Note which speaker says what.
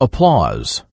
Speaker 1: applause.